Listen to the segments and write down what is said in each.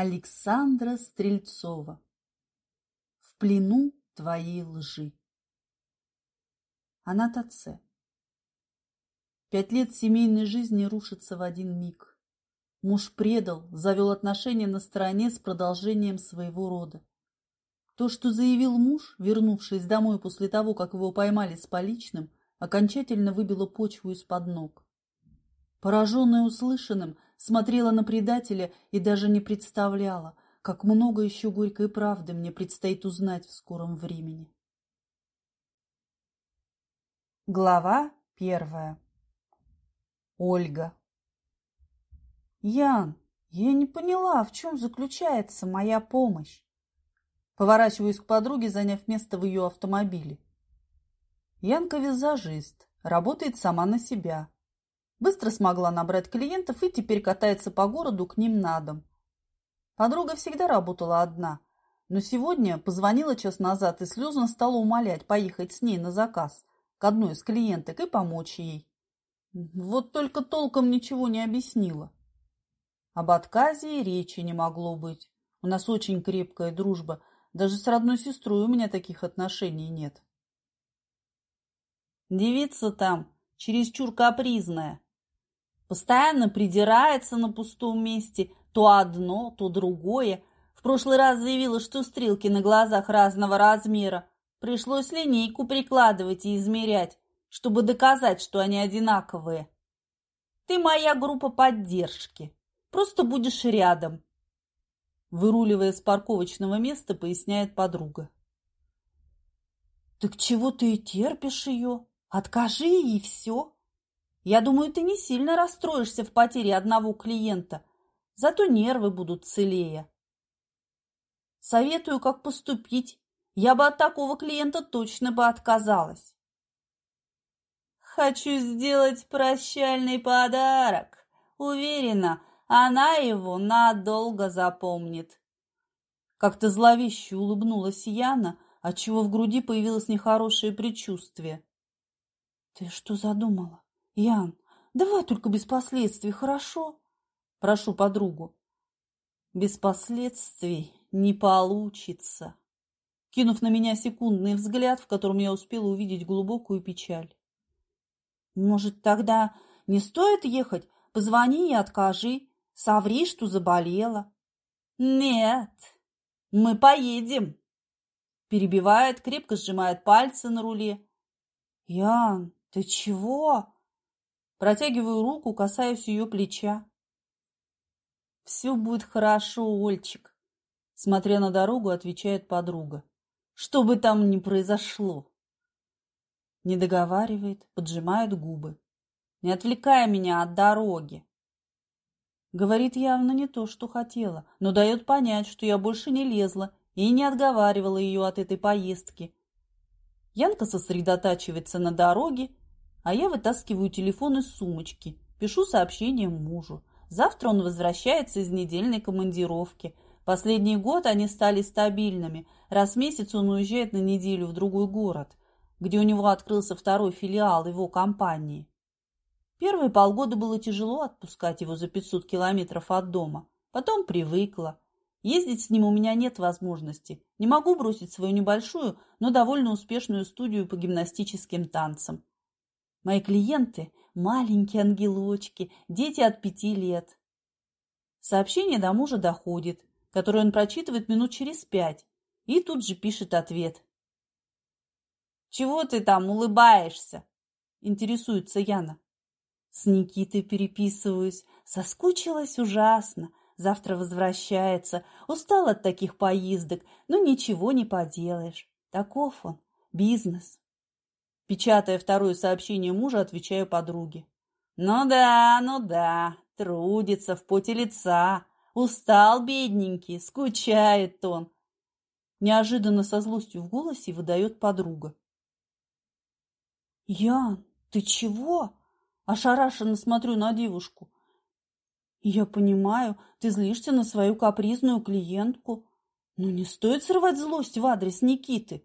Александра Стрельцова В плену твоей лжи Аннотация Пять лет семейной жизни рушится в один миг. Муж предал, завел отношения на стороне с продолжением своего рода. То, что заявил муж, вернувшись домой после того, как его поймали с поличным, окончательно выбило почву из-под ног. Пораженная услышанным, смотрела на предателя и даже не представляла, как много еще горькой правды мне предстоит узнать в скором времени. Глава первая. Ольга. Ян, я не поняла, в чем заключается моя помощь. Поворачиваюсь к подруге, заняв место в ее автомобиле. Янка визажист, работает сама на себя. Быстро смогла набрать клиентов и теперь катается по городу к ним на дом. Подруга всегда работала одна, но сегодня позвонила час назад и слезно стала умолять поехать с ней на заказ к одной из клиенток и помочь ей. Вот только толком ничего не объяснила. Об отказе и речи не могло быть. У нас очень крепкая дружба. Даже с родной сестрой у меня таких отношений нет. Девица там чересчур капризная. Постоянно придирается на пустом месте, то одно, то другое. В прошлый раз заявила, что стрелки на глазах разного размера. Пришлось линейку прикладывать и измерять, чтобы доказать, что они одинаковые. Ты моя группа поддержки. Просто будешь рядом. Выруливая с парковочного места, поясняет подруга. Так чего ты и терпишь ее? Откажи и все. Я думаю, ты не сильно расстроишься в потере одного клиента, зато нервы будут целее. Советую, как поступить. Я бы от такого клиента точно бы отказалась. Хочу сделать прощальный подарок. Уверена, она его надолго запомнит. Как-то зловеще улыбнулась Яна, отчего в груди появилось нехорошее предчувствие. Ты что задумала? Ян, давай только без последствий, хорошо? Прошу подругу. Без последствий не получится. Кинув на меня секундный взгляд, в котором я успела увидеть глубокую печаль. Может, тогда не стоит ехать? Позвони и откажи. Соври, что заболела. Нет, мы поедем. Перебивает, крепко сжимает пальцы на руле. Ян, ты чего? Протягиваю руку, касаюсь ее плеча. «Все будет хорошо, Ольчик», — смотря на дорогу, отвечает подруга. «Что бы там ни произошло». Не договаривает, поджимает губы. «Не отвлекая меня от дороги». Говорит явно не то, что хотела, но дает понять, что я больше не лезла и не отговаривала ее от этой поездки. Янка сосредотачивается на дороге, а я вытаскиваю телефон из сумочки, пишу сообщение мужу. Завтра он возвращается из недельной командировки. Последний год они стали стабильными. Раз в месяц он уезжает на неделю в другой город, где у него открылся второй филиал его компании. Первые полгода было тяжело отпускать его за 500 километров от дома. Потом привыкла. Ездить с ним у меня нет возможности. Не могу бросить свою небольшую, но довольно успешную студию по гимнастическим танцам. Мои клиенты – маленькие ангелочки, дети от пяти лет. Сообщение до мужа доходит, которое он прочитывает минут через пять, и тут же пишет ответ. «Чего ты там улыбаешься?» – интересуется Яна. С Никитой переписываюсь, соскучилась ужасно. Завтра возвращается, устал от таких поездок, но ничего не поделаешь. Таков он, бизнес. Печатая второе сообщение мужа, отвечаю подруге. «Ну да, ну да, трудится в поте лица. Устал, бедненький, скучает он». Неожиданно со злостью в голосе выдает подруга. «Ян, ты чего?» Ошарашенно смотрю на девушку. «Я понимаю, ты злишься на свою капризную клиентку, но не стоит срывать злость в адрес Никиты.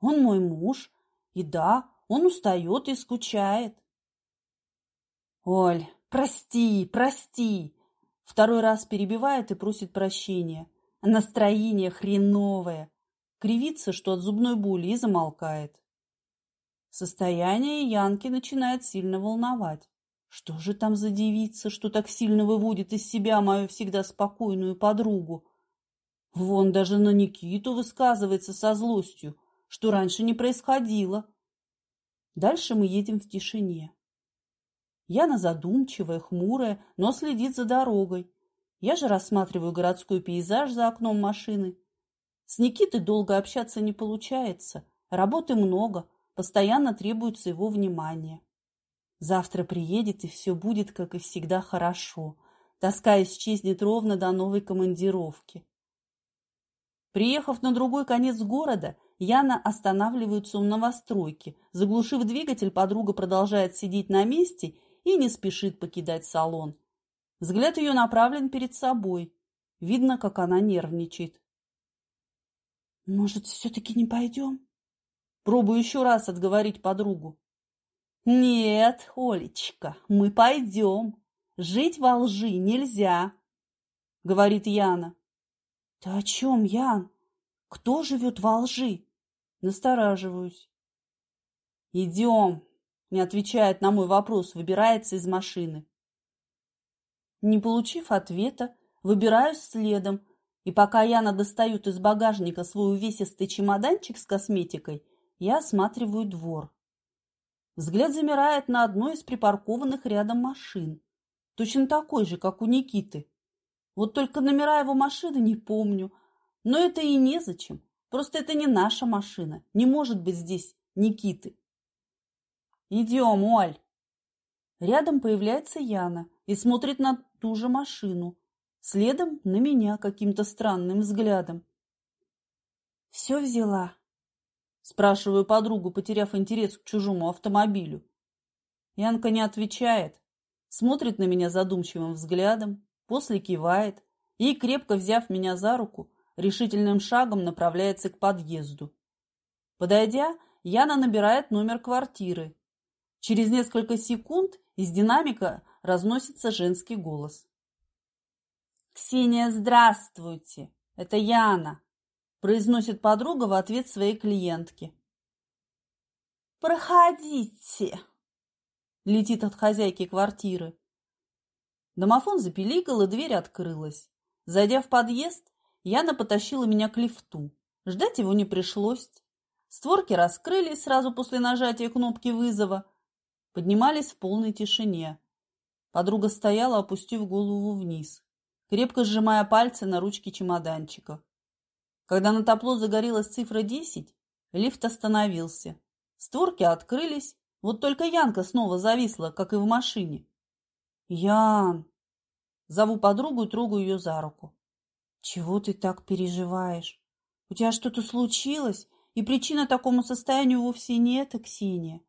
Он мой муж, и да, он устает и скучает. Оль, прости, прости. Второй раз перебивает и просит прощения. Настроение хреновое. Кривится, что от зубной боли, и замолкает. Состояние Янки начинает сильно волновать. Что же там за девица, что так сильно выводит из себя мою всегда спокойную подругу? Вон даже на Никиту высказывается со злостью, что раньше не происходило. Дальше мы едем в тишине. Яна задумчивая, хмурая, но следит за дорогой. Я же рассматриваю городской пейзаж за окном машины. С Никитой долго общаться не получается. Работы много, постоянно требуется его внимание. Завтра приедет, и все будет, как и всегда, хорошо. Тоска исчезнет ровно до новой командировки. Приехав на другой конец города, Яна останавливается у новостройки. Заглушив двигатель, подруга продолжает сидеть на месте и не спешит покидать салон. Взгляд ее направлен перед собой. Видно, как она нервничает. «Может, все-таки не пойдем?» Пробую еще раз отговорить подругу. «Нет, Олечка, мы пойдем. Жить во лжи нельзя», — говорит Яна. «Ты о чем, Ян? Кто живет во лжи?» Настораживаюсь. «Идем», — не отвечает на мой вопрос, выбирается из машины. Не получив ответа, выбираюсь следом, и пока Яна достает из багажника свой увесистый чемоданчик с косметикой, я осматриваю двор. Взгляд замирает на одной из припаркованных рядом машин. Точно такой же, как у Никиты. Вот только номера его машины не помню. Но это и незачем. Просто это не наша машина. Не может быть здесь Никиты. Идем, Оль. Рядом появляется Яна и смотрит на ту же машину. Следом на меня каким-то странным взглядом. «Все взяла?» Спрашиваю подругу, потеряв интерес к чужому автомобилю. Янка не отвечает, смотрит на меня задумчивым взглядом, после кивает и, крепко взяв меня за руку, решительным шагом направляется к подъезду. Подойдя, Яна набирает номер квартиры. Через несколько секунд из динамика разносится женский голос. «Ксения, здравствуйте! Это Яна!» произносит подруга в ответ своей клиентке. «Проходите!» летит от хозяйки квартиры. Домофон запеликал, и дверь открылась. Зайдя в подъезд, Яна потащила меня к лифту. Ждать его не пришлось. Створки раскрылись сразу после нажатия кнопки вызова. Поднимались в полной тишине. Подруга стояла, опустив голову вниз, крепко сжимая пальцы на ручке чемоданчика. Когда на табло загорелась цифра 10, лифт остановился. Створки открылись, вот только Янка снова зависла, как и в машине. «Ян!» Зову подругу и трогаю ее за руку. «Чего ты так переживаешь? У тебя что-то случилось, и причина такому состоянию вовсе не это, Ксения».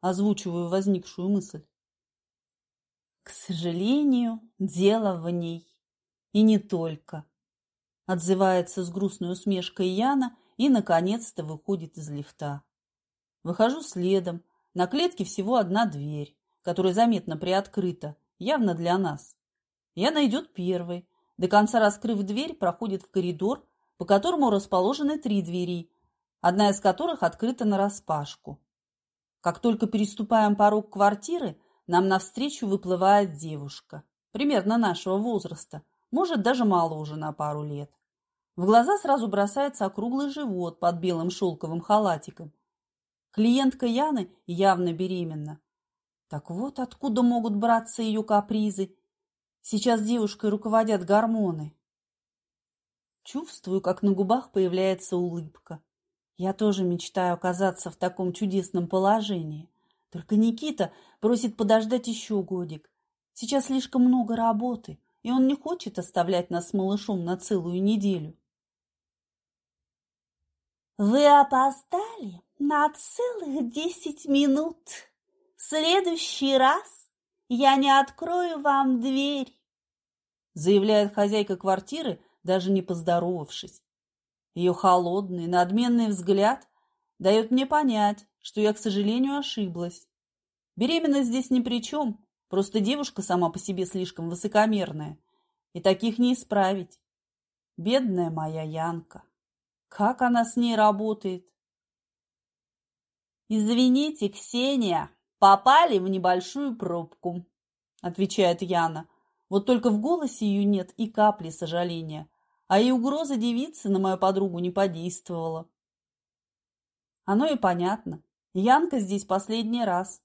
Озвучиваю возникшую мысль. «К сожалению, дело в ней. И не только отзывается с грустной усмешкой Яна и, наконец-то, выходит из лифта. Выхожу следом. На клетке всего одна дверь, которая заметно приоткрыта, явно для нас. Яна идет первой. До конца раскрыв дверь, проходит в коридор, по которому расположены три двери, одна из которых открыта нараспашку. Как только переступаем порог квартиры, нам навстречу выплывает девушка, примерно нашего возраста, может, даже моложе на пару лет. В глаза сразу бросается округлый живот под белым шелковым халатиком. Клиентка Яны явно беременна. Так вот откуда могут браться ее капризы. Сейчас девушкой руководят гормоны. Чувствую, как на губах появляется улыбка. Я тоже мечтаю оказаться в таком чудесном положении. Только Никита просит подождать еще годик. Сейчас слишком много работы, и он не хочет оставлять нас с малышом на целую неделю. Вы опоздали на целых десять минут. В следующий раз я не открою вам дверь, заявляет хозяйка квартиры, даже не поздоровавшись. Ее холодный, надменный взгляд дает мне понять, что я, к сожалению, ошиблась. Беременность здесь ни при чем, Просто девушка сама по себе слишком высокомерная. И таких не исправить. Бедная моя Янка. Как она с ней работает? «Извините, Ксения, попали в небольшую пробку», – отвечает Яна. Вот только в голосе ее нет и капли сожаления, а и угроза девицы на мою подругу не подействовала. Оно и понятно. Янка здесь последний раз.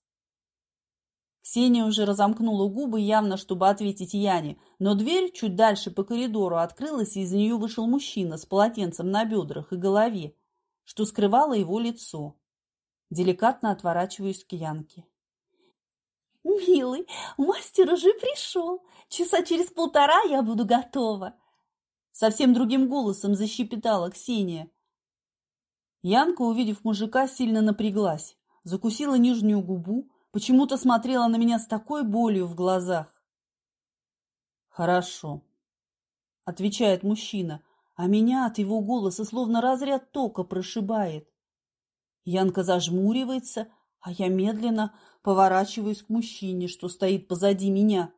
Ксения уже разомкнула губы, явно чтобы ответить Яне, но дверь чуть дальше по коридору открылась, и из нее вышел мужчина с полотенцем на бедрах и голове, что скрывало его лицо. Деликатно отворачиваюсь к Янке. «Милый, мастер уже пришел. Часа через полтора я буду готова!» Совсем другим голосом защепетала Ксения. Янка, увидев мужика, сильно напряглась, закусила нижнюю губу, почему-то смотрела на меня с такой болью в глазах. «Хорошо», — отвечает мужчина, а меня от его голоса словно разряд тока прошибает. Янка зажмуривается, а я медленно поворачиваюсь к мужчине, что стоит позади меня.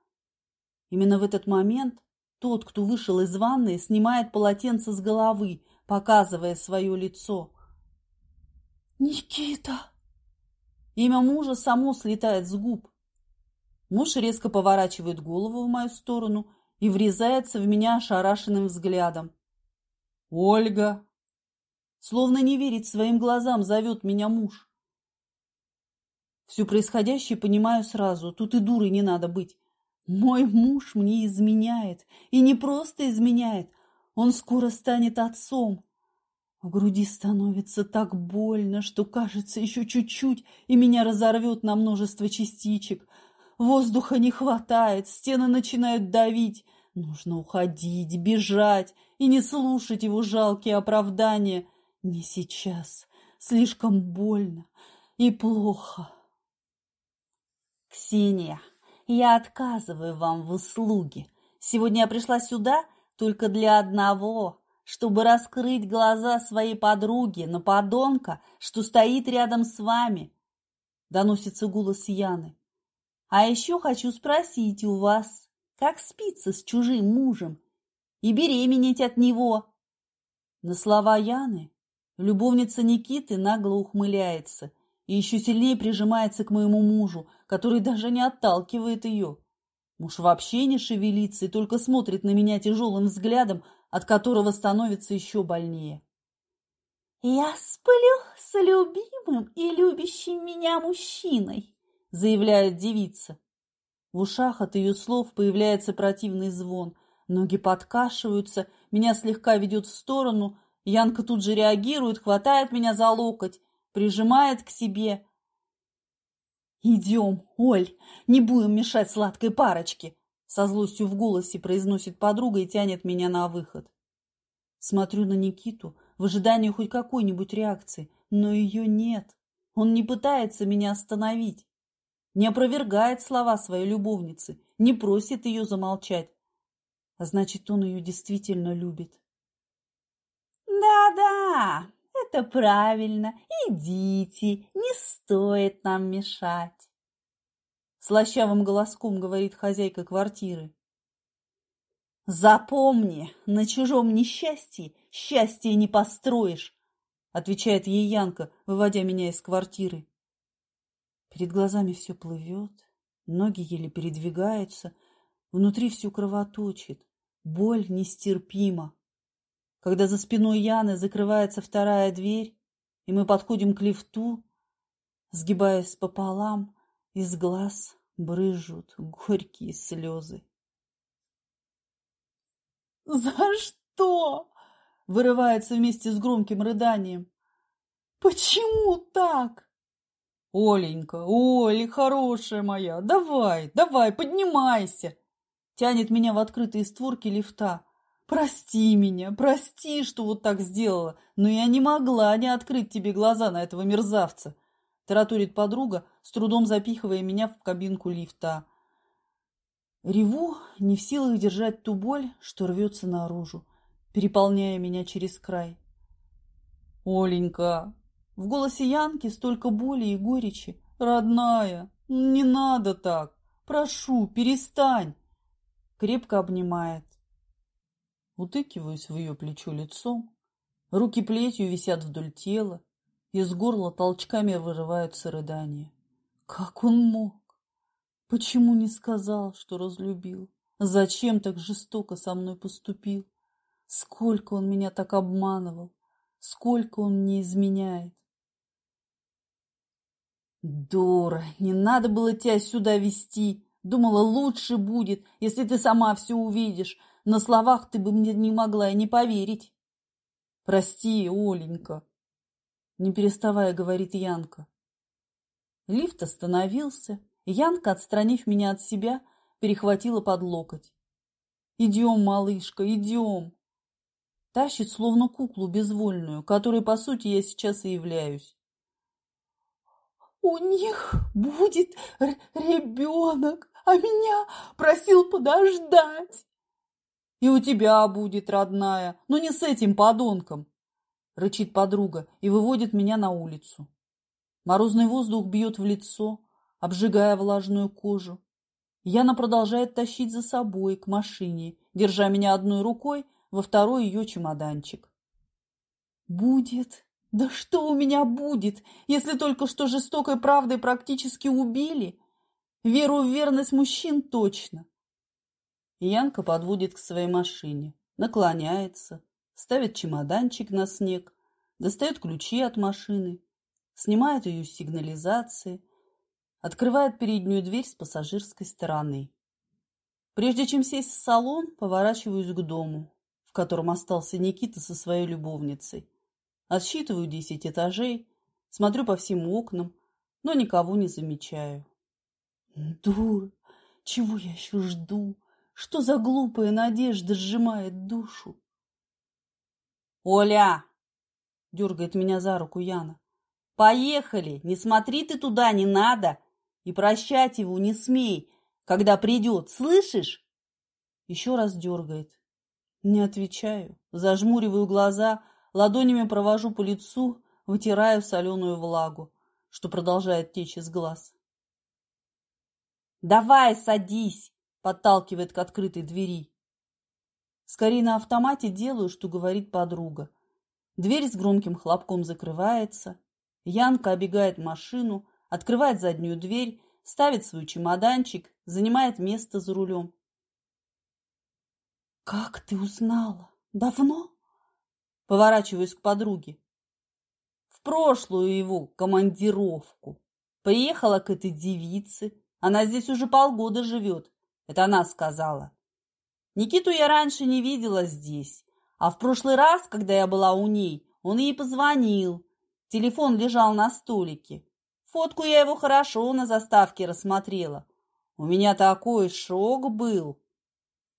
Именно в этот момент тот, кто вышел из ванны, снимает полотенце с головы, показывая свое лицо. «Никита!» Имя мужа само слетает с губ. Муж резко поворачивает голову в мою сторону и врезается в меня ошарашенным взглядом. «Ольга!» Словно не верит своим глазам, зовет меня муж. Все происходящее понимаю сразу, тут и дурой не надо быть. Мой муж мне изменяет, и не просто изменяет, он скоро станет отцом. В груди становится так больно, что кажется еще чуть-чуть, и меня разорвет на множество частичек. Воздуха не хватает, стены начинают давить. Нужно уходить, бежать и не слушать его жалкие оправдания. Не сейчас. Слишком больно и плохо. Ксения, я отказываю вам в услуге. Сегодня я пришла сюда только для одного, чтобы раскрыть глаза своей подруги на подонка, что стоит рядом с вами. Доносится голос Яны. А еще хочу спросить у вас, как спится с чужим мужем и беременеть от него. На слова Яны любовница Никиты нагло ухмыляется и еще сильнее прижимается к моему мужу, который даже не отталкивает ее. Муж вообще не шевелится и только смотрит на меня тяжелым взглядом, от которого становится еще больнее. «Я сплю с любимым и любящим меня мужчиной», — заявляет девица. В ушах от ее слов появляется противный звон. Ноги подкашиваются, меня слегка ведет в сторону. Янка тут же реагирует, хватает меня за локоть прижимает к себе. «Идем, Оль, не будем мешать сладкой парочке!» Со злостью в голосе произносит подруга и тянет меня на выход. Смотрю на Никиту в ожидании хоть какой-нибудь реакции, но ее нет. Он не пытается меня остановить, не опровергает слова своей любовницы, не просит ее замолчать. А значит, он ее действительно любит. «Да-да, это правильно. Идите, не стоит нам мешать. Слащавым голоском говорит хозяйка квартиры. Запомни, на чужом несчастье счастье не построишь, отвечает ей Янка, выводя меня из квартиры. Перед глазами все плывет, ноги еле передвигаются, внутри все кровоточит, боль нестерпима. Когда за спиной Яны закрывается вторая дверь, и мы подходим к лифту, сгибаясь пополам, из глаз брызжут горькие слезы. «За что?» — вырывается вместе с громким рыданием. «Почему так?» «Оленька, Оля, хорошая моя, давай, давай, поднимайся!» Тянет меня в открытые створки лифта. Прости меня, прости, что вот так сделала, но я не могла не открыть тебе глаза на этого мерзавца. Таратурит подруга, с трудом запихивая меня в кабинку лифта. Реву, не в силах держать ту боль, что рвется наружу, переполняя меня через край. Оленька, в голосе Янки столько боли и горечи. Родная, не надо так. прошу, перестань!» Крепко обнимает. Утыкиваюсь в ее плечо лицом. Руки плетью висят вдоль тела. Из горла толчками вырываются рыдания. Как он мог? Почему не сказал, что разлюбил? Зачем так жестоко со мной поступил? Сколько он меня так обманывал? Сколько он мне изменяет? Дура, не надо было тебя сюда вести. Думала, лучше будет, если ты сама все увидишь. На словах ты бы мне не могла и не поверить. Прости, Оленька. Не переставая, говорит Янка. Лифт остановился, Янка, отстранив меня от себя, перехватила под локоть. «Идем, малышка, идем!» Тащит, словно куклу безвольную, которой, по сути, я сейчас и являюсь. «У них будет ребенок, а меня просил подождать!» «И у тебя будет, родная, но не с этим подонком!» Рычит подруга и выводит меня на улицу. Морозный воздух бьет в лицо, обжигая влажную кожу. Яна продолжает тащить за собой к машине, держа меня одной рукой, во второй ее чемоданчик. «Будет? Да что у меня будет, если только что жестокой правдой практически убили? Веру в верность мужчин точно!» Янка подводит к своей машине, наклоняется, ставит чемоданчик на снег, достает ключи от машины, снимает ее с сигнализации, открывает переднюю дверь с пассажирской стороны. Прежде чем сесть в салон, поворачиваюсь к дому, в котором остался Никита со своей любовницей. Отсчитываю десять этажей, смотрю по всем окнам, но никого не замечаю. Дура! Чего я еще жду? Что за глупая надежда сжимает душу? «Оля!» — дергает меня за руку Яна. «Поехали! Не смотри ты туда, не надо! И прощать его не смей, когда придет, слышишь?» Еще раз дергает. Не отвечаю, зажмуриваю глаза, ладонями провожу по лицу, вытираю соленую влагу, что продолжает течь из глаз. «Давай, садись!» Подталкивает к открытой двери. Скорее на автомате делаю, что говорит подруга. Дверь с громким хлопком закрывается. Янка обегает машину, открывает заднюю дверь, ставит свой чемоданчик, занимает место за рулем. «Как ты узнала? Давно?» Поворачиваюсь к подруге. В прошлую его командировку. Приехала к этой девице. Она здесь уже полгода живет. Это она сказала. Никиту я раньше не видела здесь. А в прошлый раз, когда я была у ней, он ей позвонил. Телефон лежал на столике. Фотку я его хорошо на заставке рассмотрела. У меня такой шок был.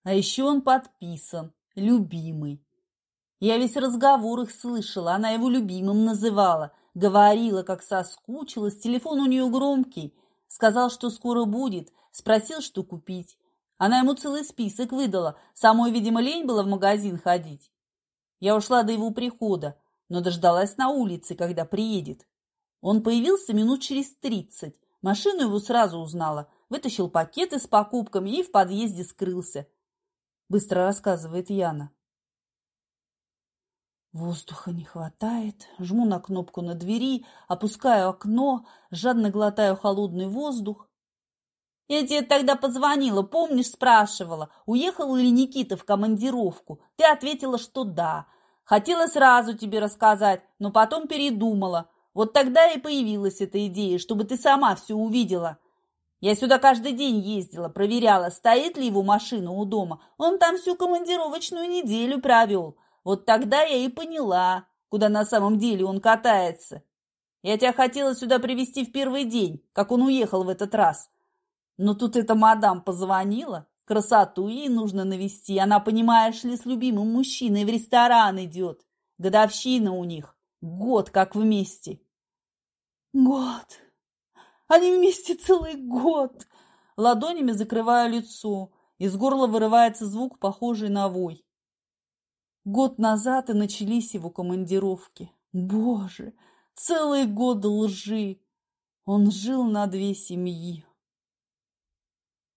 А еще он подписан «Любимый». Я весь разговор их слышала, она его любимым называла. Говорила, как соскучилась, телефон у нее громкий. Сказал, что скоро будет, спросил, что купить. Она ему целый список выдала, самой, видимо, лень было в магазин ходить. Я ушла до его прихода, но дождалась на улице, когда приедет. Он появился минут через тридцать. Машину его сразу узнала, вытащил пакеты с покупками и в подъезде скрылся. Быстро рассказывает Яна. Воздуха не хватает. Жму на кнопку на двери, опускаю окно, жадно глотаю холодный воздух. Я тебе тогда позвонила, помнишь, спрашивала, уехал ли Никита в командировку. Ты ответила, что да. Хотела сразу тебе рассказать, но потом передумала. Вот тогда и появилась эта идея, чтобы ты сама все увидела. Я сюда каждый день ездила, проверяла, стоит ли его машина у дома. Он там всю командировочную неделю провел. Вот тогда я и поняла, куда на самом деле он катается. Я тебя хотела сюда привезти в первый день, как он уехал в этот раз. Но тут эта мадам позвонила. Красоту ей нужно навести. Она, понимаешь ли, с любимым мужчиной в ресторан идет. Годовщина у них. Год как вместе. Год. Они вместе целый год. Ладонями закрываю лицо. Из горла вырывается звук, похожий на вой. Год назад и начались его командировки. Боже, целый год лжи. Он жил на две семьи.